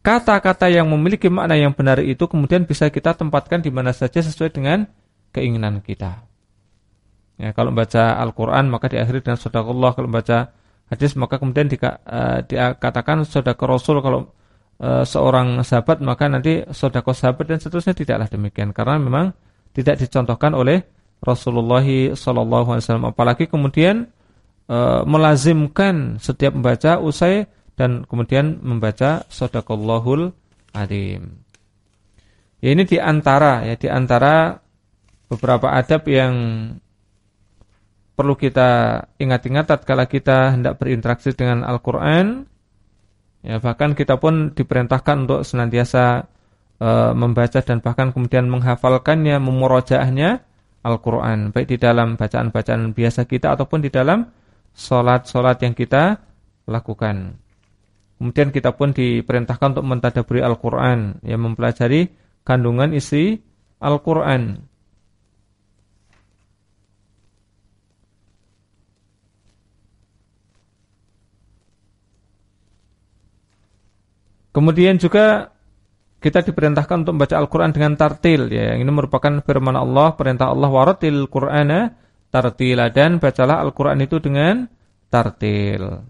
kata-kata yang memiliki makna yang benar itu kemudian bisa kita tempatkan di mana saja sesuai dengan keinginan kita. Ya, kalau membaca Al-Quran maka diakhiri dengan Allah. Kalau membaca hadis maka kemudian uh, dikatakan ke Rasul. Kalau e, seorang sahabat maka nanti sodako sahabat dan seterusnya tidaklah demikian. Karena memang tidak dicontohkan oleh Rasulullah SAW apalagi kemudian e, melazimkan setiap membaca usai dan kemudian membaca sodakallahul adim. Ya ini di antara ya di antara beberapa adab yang perlu kita ingat-ingat tatkala kita hendak berinteraksi dengan Al-Qur'an Ya, bahkan kita pun diperintahkan untuk senantiasa e, membaca dan bahkan kemudian menghafalkannya, memurojaahnya Al-Quran. Baik di dalam bacaan-bacaan biasa kita ataupun di dalam sholat-sholat yang kita lakukan. Kemudian kita pun diperintahkan untuk mentadaburi Al-Quran, yang mempelajari kandungan isi Al-Quran. Kemudian juga kita diperintahkan untuk membaca Al-Quran dengan tartil ya. Yang ini merupakan firman Allah, perintah Allah waratil Qur'ana tartila dan bacalah Al-Quran itu dengan tartil.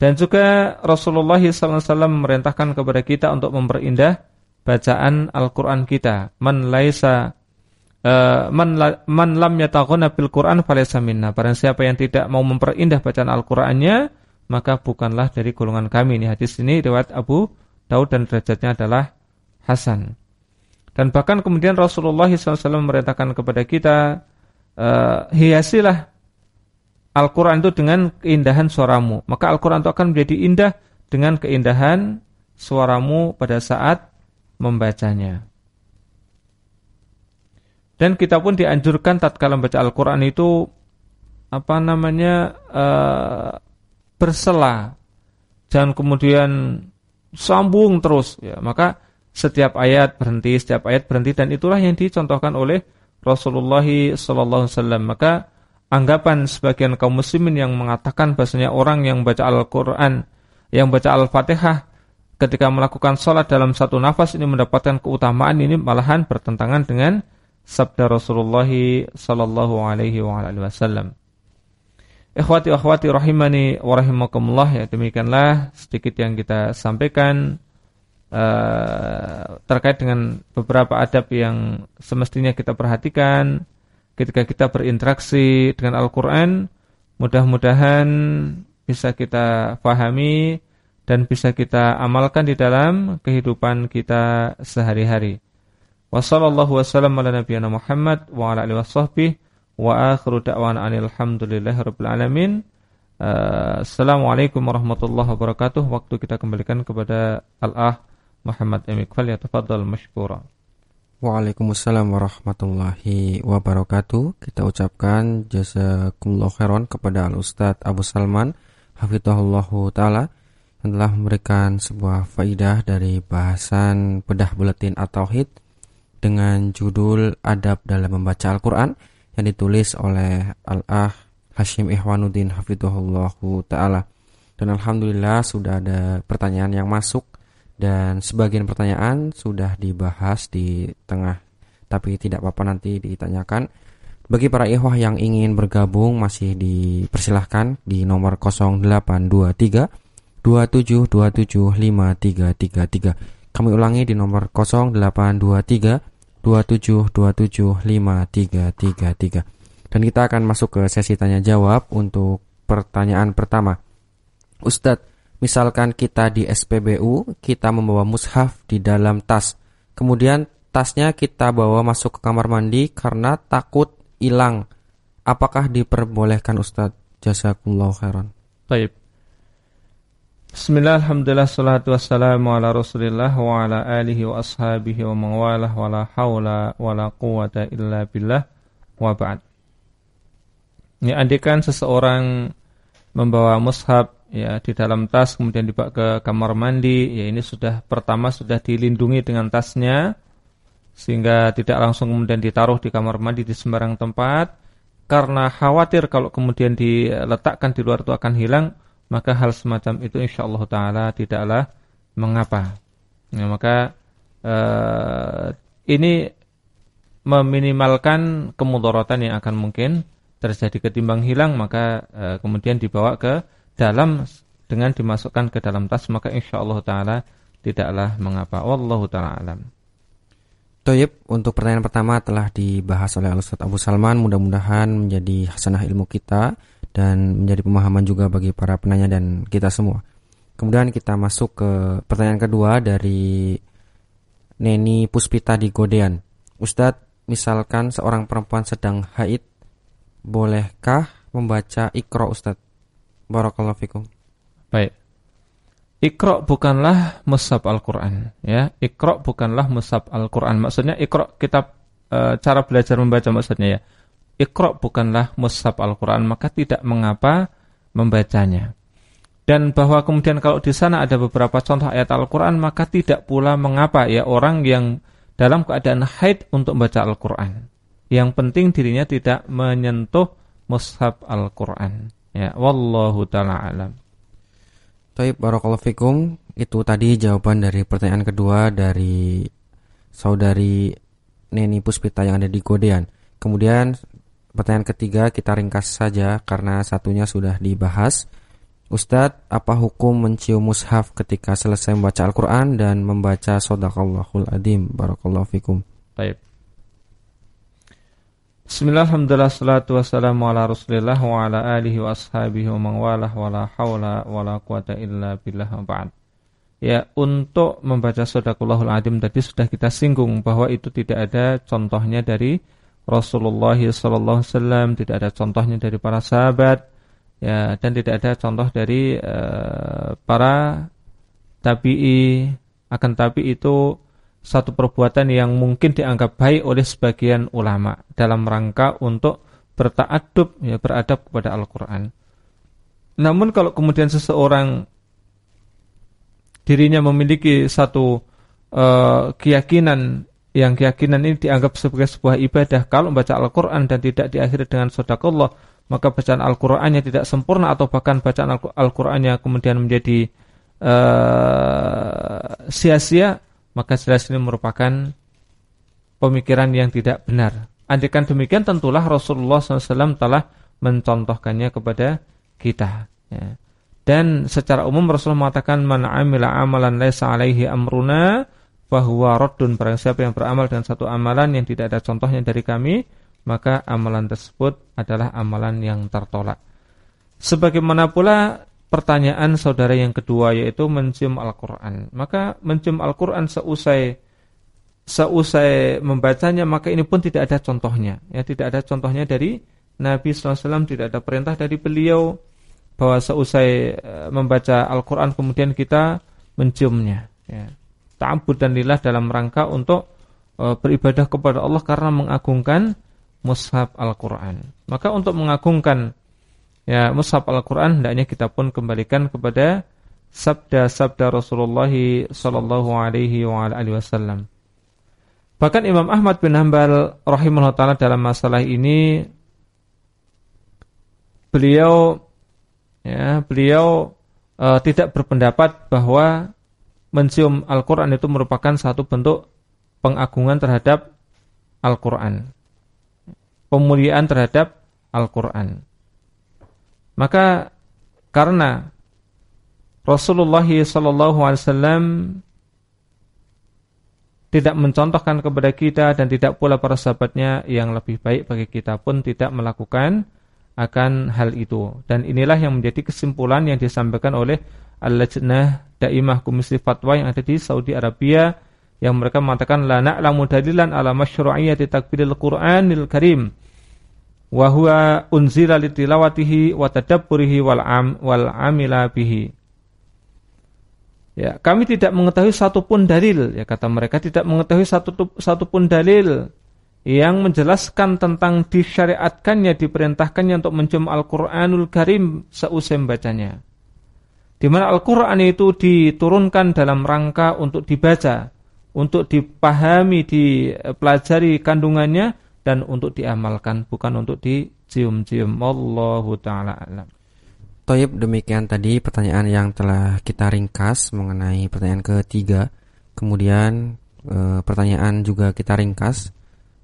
Dan juga Rasulullah SAW memerintahkan kepada kita untuk memperindah bacaan Al-Quran kita. Man laisa uh, man, la, man lam yataghana bil Quran falaysa minna. Barang siapa yang tidak mau memperindah bacaan Al-Qur'annya, maka bukanlah dari golongan kami. Ini hadis ini riwayat Abu Daud dan derajatnya adalah Hasan. Dan bahkan kemudian Rasulullah SAW memerintahkan kepada kita uh, hiasilah Al-Quran itu dengan keindahan suaramu. Maka Al-Quran itu akan menjadi indah dengan keindahan suaramu pada saat membacanya. Dan kita pun dianjurkan tatkala membaca Al-Quran itu apa namanya uh, bersela. Jangan kemudian sambung terus ya. Maka setiap ayat berhenti, setiap ayat berhenti dan itulah yang dicontohkan oleh Rasulullah sallallahu alaihi wasallam. Maka anggapan sebagian kaum muslimin yang mengatakan bahasanya orang yang baca Al-Qur'an, yang baca Al-Fatihah ketika melakukan sholat dalam satu nafas ini mendapatkan keutamaan ini malahan bertentangan dengan sabda Rasulullah sallallahu alaihi wasallam. Ikhwati akhwati rahimani wa rahimakumullah ya demikianlah sedikit yang kita sampaikan uh, terkait dengan beberapa adab yang semestinya kita perhatikan ketika kita berinteraksi dengan Al-Qur'an mudah-mudahan bisa kita fahami dan bisa kita amalkan di dalam kehidupan kita sehari-hari. Wassallallahu wasallam ala nabiyyina Muhammad wa ala alihi washabbihi wa akhiru da'wana alhamdulillahi rabbil alamin. Uh, Assalamualaikum warahmatullahi wabarakatuh. Waktu kita kembalikan kepada Al-Ah Muhammad Emik ya tafadhal mashkura. Waalaikumsalam warahmatullahi wabarakatuh. Kita ucapkan jazakumullah khairan kepada Al Ustaz Abu Salman hafizahullahu taala yang telah memberikan sebuah faidah dari bahasan bedah buletin atau hit dengan judul adab dalam membaca Al-Qur'an yang ditulis oleh Al-Ah Hashim Ihwanuddin Hafidhullahu Ta'ala. Dan Alhamdulillah sudah ada pertanyaan yang masuk dan sebagian pertanyaan sudah dibahas di tengah tapi tidak apa-apa nanti ditanyakan. Bagi para ikhwah yang ingin bergabung masih dipersilahkan di nomor 0823 27275333. Kami ulangi di nomor 0823 27275333. Dan kita akan masuk ke sesi tanya jawab untuk pertanyaan pertama. Ustadz, misalkan kita di SPBU, kita membawa mushaf di dalam tas. Kemudian tasnya kita bawa masuk ke kamar mandi karena takut hilang. Apakah diperbolehkan Ustadz? Jazakumullah khairan. Baik. Bismillah, alhamdulillah, salatu wassalamu ala rasulillah wa ala alihi wa ashabihi wa mawalah wa la hawla wa la quwata illa billah. Wa ba'd. Ini andikan seseorang membawa mushab ya di dalam tas kemudian dibawa ke kamar mandi. Ya ini sudah pertama sudah dilindungi dengan tasnya sehingga tidak langsung kemudian ditaruh di kamar mandi di sembarang tempat. Karena khawatir kalau kemudian diletakkan di luar itu akan hilang maka hal semacam itu insyaallah taala tidaklah mengapa. Ya, maka uh, ini meminimalkan kemudaratan yang akan mungkin terjadi ketimbang hilang maka uh, kemudian dibawa ke dalam dengan dimasukkan ke dalam tas maka insyaallah taala tidaklah mengapa. Wallahu taala alam. Toyib, untuk pertanyaan pertama telah dibahas oleh Al-Ustaz Abu Salman. Mudah-mudahan menjadi hasanah ilmu kita dan menjadi pemahaman juga bagi para penanya dan kita semua. Kemudian kita masuk ke pertanyaan kedua dari Neni Puspita di Godean. Ustadz, misalkan seorang perempuan sedang haid, bolehkah membaca ikro Ustadz? Barakallahu fikum. Baik. Ikro bukanlah musab Al-Quran. ya. Ikro bukanlah musab Al-Quran. Maksudnya ikro kitab e, cara belajar membaca maksudnya ya Iqra bukanlah mushaf Al-Quran, maka tidak mengapa membacanya. Dan bahwa kemudian kalau di sana ada beberapa contoh ayat Al-Quran, maka tidak pula mengapa ya orang yang dalam keadaan haid untuk membaca Al-Quran. Yang penting dirinya tidak menyentuh mushaf Al-Quran. Ya, wallahu taala alam. Taib barakallahu fikum. Itu tadi jawaban dari pertanyaan kedua dari saudari Neni Puspita yang ada di Godean. Kemudian Pertanyaan ketiga kita ringkas saja karena satunya sudah dibahas. Ustadz, apa hukum mencium mushaf ketika selesai membaca Al-Quran dan membaca Sodakallahul Adim? Barakallahu fikum. Baik. Bismillah, alhamdulillah, salatu wassalamu wa ala alihi wa ashabihi wa mangwalah wa la billah. Ya, untuk membaca Sodakallahul Adim tadi sudah kita singgung bahwa itu tidak ada contohnya dari Rasulullah SAW tidak ada contohnya dari para sahabat ya dan tidak ada contoh dari uh, para tabi'i akan tapi itu satu perbuatan yang mungkin dianggap baik oleh sebagian ulama dalam rangka untuk bertaadub ya beradab kepada Al-Qur'an. Namun kalau kemudian seseorang dirinya memiliki satu uh, keyakinan yang keyakinan ini dianggap sebagai sebuah ibadah kalau membaca Al-Quran dan tidak diakhiri dengan sodakallah maka bacaan Al-Qurannya tidak sempurna atau bahkan bacaan Al-Qurannya kemudian menjadi uh, sia-sia maka jelas ini merupakan pemikiran yang tidak benar Andaikan demikian tentulah Rasulullah SAW telah mencontohkannya kepada kita ya. Dan secara umum Rasulullah mengatakan Man amila amalan laisa alaihi amruna bahwa raddun barang siapa yang beramal dengan satu amalan yang tidak ada contohnya dari kami, maka amalan tersebut adalah amalan yang tertolak. Sebagaimana pula pertanyaan saudara yang kedua yaitu mencium Al-Qur'an. Maka mencium Al-Qur'an seusai seusai membacanya maka ini pun tidak ada contohnya. Ya, tidak ada contohnya dari Nabi SAW, tidak ada perintah dari beliau bahwa seusai eh, membaca Al-Qur'an kemudian kita menciumnya, ya ta'abbud dan lillah dalam rangka untuk e, beribadah kepada Allah karena mengagungkan mushaf Al-Qur'an. Maka untuk mengagungkan ya mushaf Al-Qur'an hendaknya kita pun kembalikan kepada sabda-sabda Rasulullah wasallam. Bahkan Imam Ahmad bin Hanbal rahimahullah taala dalam masalah ini beliau ya beliau e, tidak berpendapat bahwa mencium Al-Quran itu merupakan satu bentuk pengagungan terhadap Al-Quran. Pemuliaan terhadap Al-Quran. Maka karena Rasulullah SAW tidak mencontohkan kepada kita dan tidak pula para sahabatnya yang lebih baik bagi kita pun tidak melakukan akan hal itu. Dan inilah yang menjadi kesimpulan yang disampaikan oleh Al-Lajnah Daimah Komisi Fatwa yang ada di Saudi Arabia yang mereka mengatakan la na'lamu dalilan ala masyru'iyyati takbiril Qur'anil Karim wa huwa unzila litilawatihi wa tadabburihi wal am wal amila bihi. Ya, kami tidak mengetahui satu pun dalil ya kata mereka tidak mengetahui satu satu pun dalil yang menjelaskan tentang disyariatkannya diperintahkannya untuk mencium Al-Qur'anul Karim seusai membacanya di mana Al-Quran itu diturunkan dalam rangka untuk dibaca, untuk dipahami, dipelajari kandungannya, dan untuk diamalkan, bukan untuk dicium-cium. Allahu ta'ala alam. Toyib demikian tadi pertanyaan yang telah kita ringkas mengenai pertanyaan ketiga. Kemudian e, pertanyaan juga kita ringkas.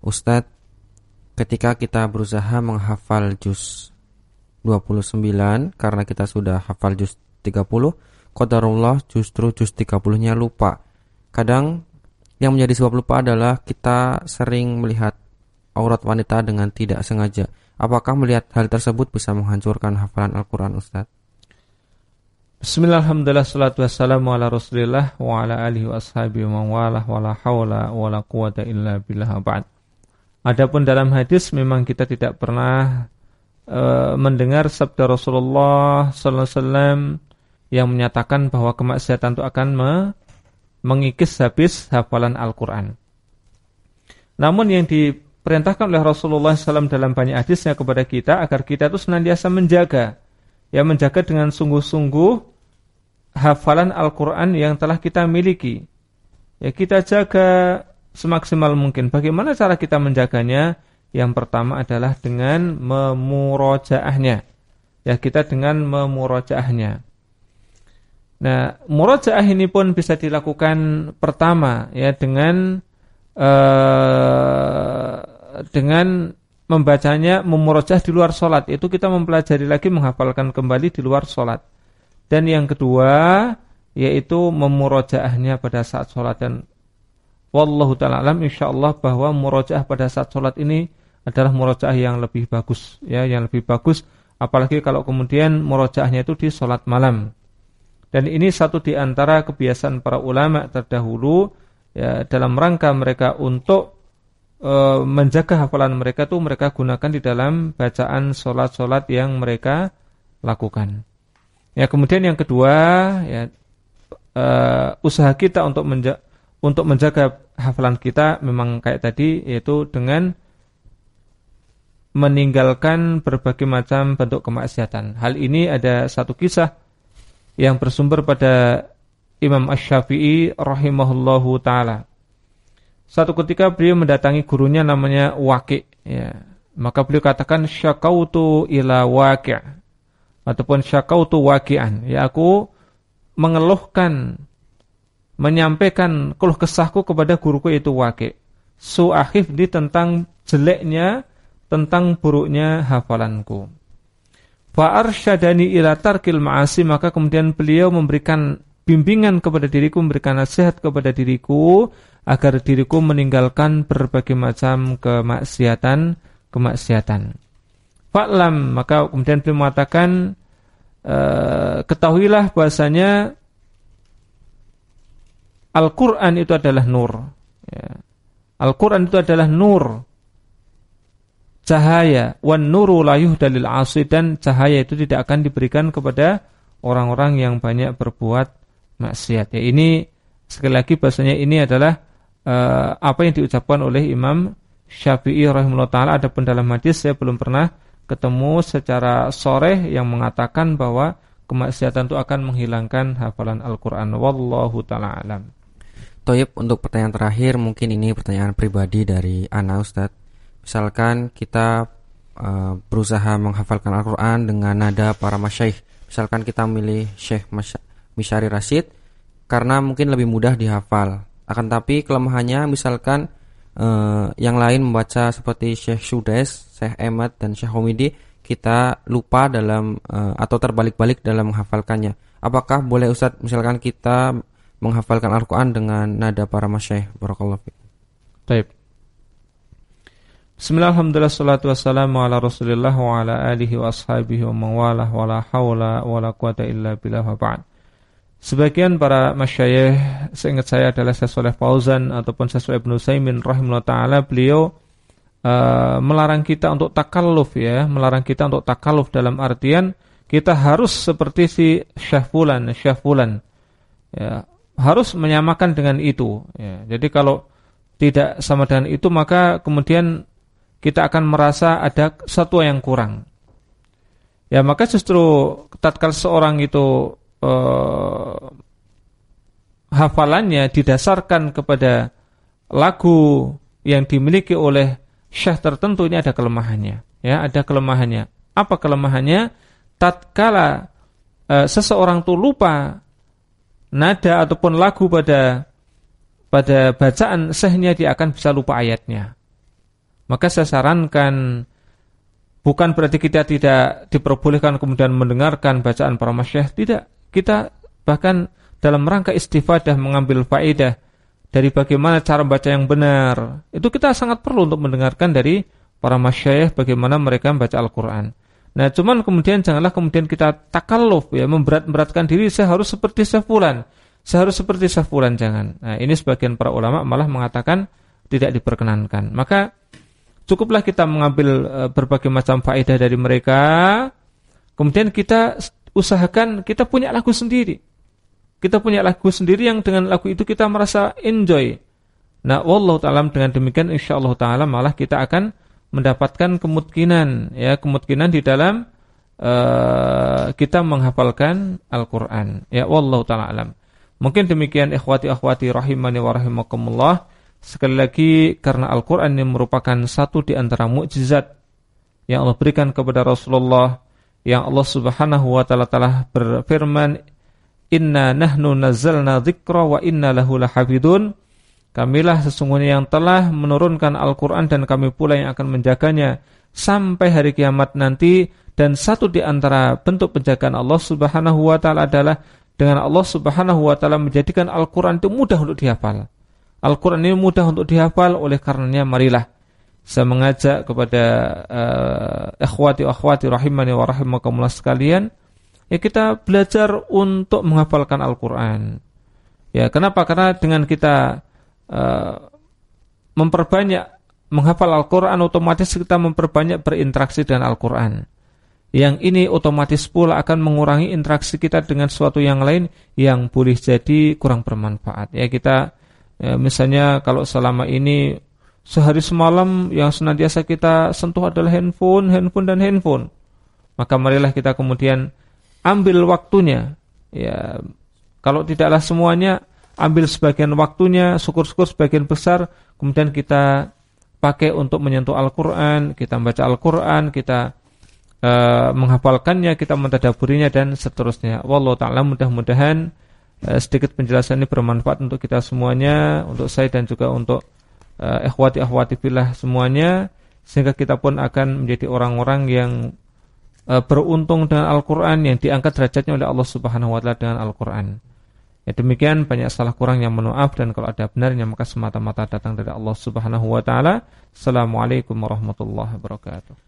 Ustadz, ketika kita berusaha menghafal juz 29 karena kita sudah hafal juz 30 Qadarullah justru juz 30-nya lupa. Kadang yang menjadi sebab lupa adalah kita sering melihat aurat wanita dengan tidak sengaja. Apakah melihat hal tersebut bisa menghancurkan hafalan Al-Quran Ustaz? Bismillahirrahmanirrahim. Salatu ala rasulillah Wa ala alihi wa wa Wa la hawla wa la quwata illa billah ba'd. Adapun dalam hadis memang kita tidak pernah uh, mendengar sabda Rasulullah sallallahu alaihi wasallam yang menyatakan bahwa kemaksiatan itu akan me mengikis habis hafalan Al-Quran. Namun yang diperintahkan oleh Rasulullah SAW dalam banyak hadisnya kepada kita agar kita itu senantiasa menjaga, ya menjaga dengan sungguh-sungguh hafalan Al-Quran yang telah kita miliki. Ya kita jaga semaksimal mungkin. Bagaimana cara kita menjaganya? Yang pertama adalah dengan memurojaahnya. Ya kita dengan memurojaahnya. Nah, murojaah ini pun bisa dilakukan pertama ya dengan uh, dengan membacanya memurojaah di luar sholat. Itu kita mempelajari lagi menghafalkan kembali di luar sholat. Dan yang kedua yaitu memurojaahnya pada saat sholat dan wallahu taala alam insyaallah bahwa murojaah pada saat sholat ini adalah murojaah yang lebih bagus ya yang lebih bagus apalagi kalau kemudian murojaahnya itu di sholat malam dan ini satu di antara kebiasaan para ulama terdahulu ya, dalam rangka mereka untuk e, menjaga hafalan mereka itu mereka gunakan di dalam bacaan solat-solat yang mereka lakukan. Ya kemudian yang kedua ya e, usaha kita untuk menja untuk menjaga hafalan kita memang kayak tadi yaitu dengan meninggalkan berbagai macam bentuk kemaksiatan. Hal ini ada satu kisah yang bersumber pada Imam Ash-Syafi'i rahimahullahu taala. Satu ketika beliau mendatangi gurunya namanya Waqi ya. Maka beliau katakan syakautu ila waqi' ataupun syakautu waqi'an. Ya aku mengeluhkan menyampaikan keluh kesahku kepada guruku itu Waqi'. Su'ahifdi tentang jeleknya tentang buruknya hafalanku. Fa'arsyadani ila tarkil ma'asi maka kemudian beliau memberikan bimbingan kepada diriku, memberikan nasihat kepada diriku agar diriku meninggalkan berbagai macam kemaksiatan, kemaksiatan. Fa'lam maka kemudian beliau mengatakan e, ketahuilah bahasanya Al-Qur'an itu adalah nur. Ya. Al-Qur'an itu adalah nur cahaya wan nuru layuh dalil asi dan cahaya itu tidak akan diberikan kepada orang-orang yang banyak berbuat maksiat. Ya ini sekali lagi bahasanya ini adalah uh, apa yang diucapkan oleh Imam Syafi'i rahimahullah taala adapun dalam hadis saya belum pernah ketemu secara sore yang mengatakan bahwa kemaksiatan itu akan menghilangkan hafalan Al-Qur'an wallahu taala alam. Toyib untuk pertanyaan terakhir mungkin ini pertanyaan pribadi dari Ana Ustadz Misalkan kita uh, berusaha menghafalkan Al-Quran dengan nada para masyaih. Misalkan kita memilih Syekh Mishari Rashid karena mungkin lebih mudah dihafal. Akan tapi kelemahannya misalkan uh, yang lain membaca seperti Syekh Sudes, Syekh Ahmad dan Syekh Homidi kita lupa dalam uh, atau terbalik-balik dalam menghafalkannya. Apakah boleh Ustadz misalkan kita menghafalkan Al-Quran dengan nada para masyaih? Barakallahu Baik. Bismillahirrahmanirrahim salatu wassalamu ala rasulillah Sebagian para masyayikh seingat saya adalah Saleh Fauzan ataupun Syekh Ibnu Saimin rahimahullah taala beliau uh, melarang kita untuk takalluf ya, melarang kita untuk takalluf dalam artian kita harus seperti si Syekh Fulan, Syekh Fulan. Ya, harus menyamakan dengan itu ya. Jadi kalau tidak sama dengan itu maka kemudian kita akan merasa ada satu yang kurang. Ya maka justru tatkala seorang itu eh, hafalannya didasarkan kepada lagu yang dimiliki oleh syekh tertentu ini ada kelemahannya. Ya, ada kelemahannya. Apa kelemahannya? Tatkala eh, seseorang itu lupa nada ataupun lagu pada pada bacaan syekhnya dia akan bisa lupa ayatnya. Maka saya sarankan bukan berarti kita tidak diperbolehkan kemudian mendengarkan bacaan para masyayikh, tidak. Kita bahkan dalam rangka istifadah mengambil faedah dari bagaimana cara membaca yang benar. Itu kita sangat perlu untuk mendengarkan dari para masyayikh bagaimana mereka membaca Al-Qur'an. Nah, cuman kemudian janganlah kemudian kita takalluf ya, memberat-beratkan diri saya harus seperti sefulan. Saya harus seperti sefulan jangan. Nah, ini sebagian para ulama malah mengatakan tidak diperkenankan. Maka Cukuplah kita mengambil uh, berbagai macam faedah dari mereka. Kemudian kita usahakan kita punya lagu sendiri. Kita punya lagu sendiri yang dengan lagu itu kita merasa enjoy. Nah, wallahu taala dengan demikian insyaallah taala malah kita akan mendapatkan kemungkinan ya, kemungkinan di dalam uh, kita menghafalkan Al-Qur'an. Ya, wallahu taala alam. Mungkin demikian ikhwati akhwati rahimani wa rahimakumullah. Sekali lagi karena Al-Quran ini merupakan satu di antara mukjizat yang Allah berikan kepada Rasulullah yang Allah Subhanahu wa taala telah berfirman Inna nahnu nazzalna dzikra wa inna lahu lahafidun Kamilah sesungguhnya yang telah menurunkan Al-Quran dan kami pula yang akan menjaganya sampai hari kiamat nanti dan satu di antara bentuk penjagaan Allah Subhanahu wa taala adalah dengan Allah Subhanahu wa taala menjadikan Al-Quran itu mudah untuk dihafal. Al-Quran ini mudah untuk dihafal oleh karenanya marilah saya mengajak kepada uh, ikhwati akhwati rahimani wa rahimakumullah sekalian ya kita belajar untuk menghafalkan Al-Quran. Ya kenapa? Karena dengan kita uh, memperbanyak menghafal Al-Quran otomatis kita memperbanyak berinteraksi dengan Al-Quran. Yang ini otomatis pula akan mengurangi interaksi kita dengan sesuatu yang lain yang boleh jadi kurang bermanfaat. Ya kita Ya, misalnya kalau selama ini sehari semalam yang senantiasa kita sentuh adalah handphone, handphone dan handphone. Maka marilah kita kemudian ambil waktunya. Ya, Kalau tidaklah semuanya, ambil sebagian waktunya, syukur-syukur sebagian besar, kemudian kita pakai untuk menyentuh Al-Quran, kita membaca Al-Quran, kita uh, menghafalkannya, kita mentadaburinya dan seterusnya. Wallahu taala mudah-mudahan uh, sedikit penjelasan ini bermanfaat untuk kita semuanya, untuk saya dan juga untuk uh, ikhwati akhwati fillah semuanya sehingga kita pun akan menjadi orang-orang yang uh, beruntung dengan Al-Qur'an yang diangkat derajatnya oleh Allah Subhanahu wa taala dengan Al-Qur'an. Ya demikian banyak salah kurang yang maaf dan kalau ada benarnya maka semata-mata datang dari Allah Subhanahu wa taala. Assalamualaikum warahmatullahi wabarakatuh.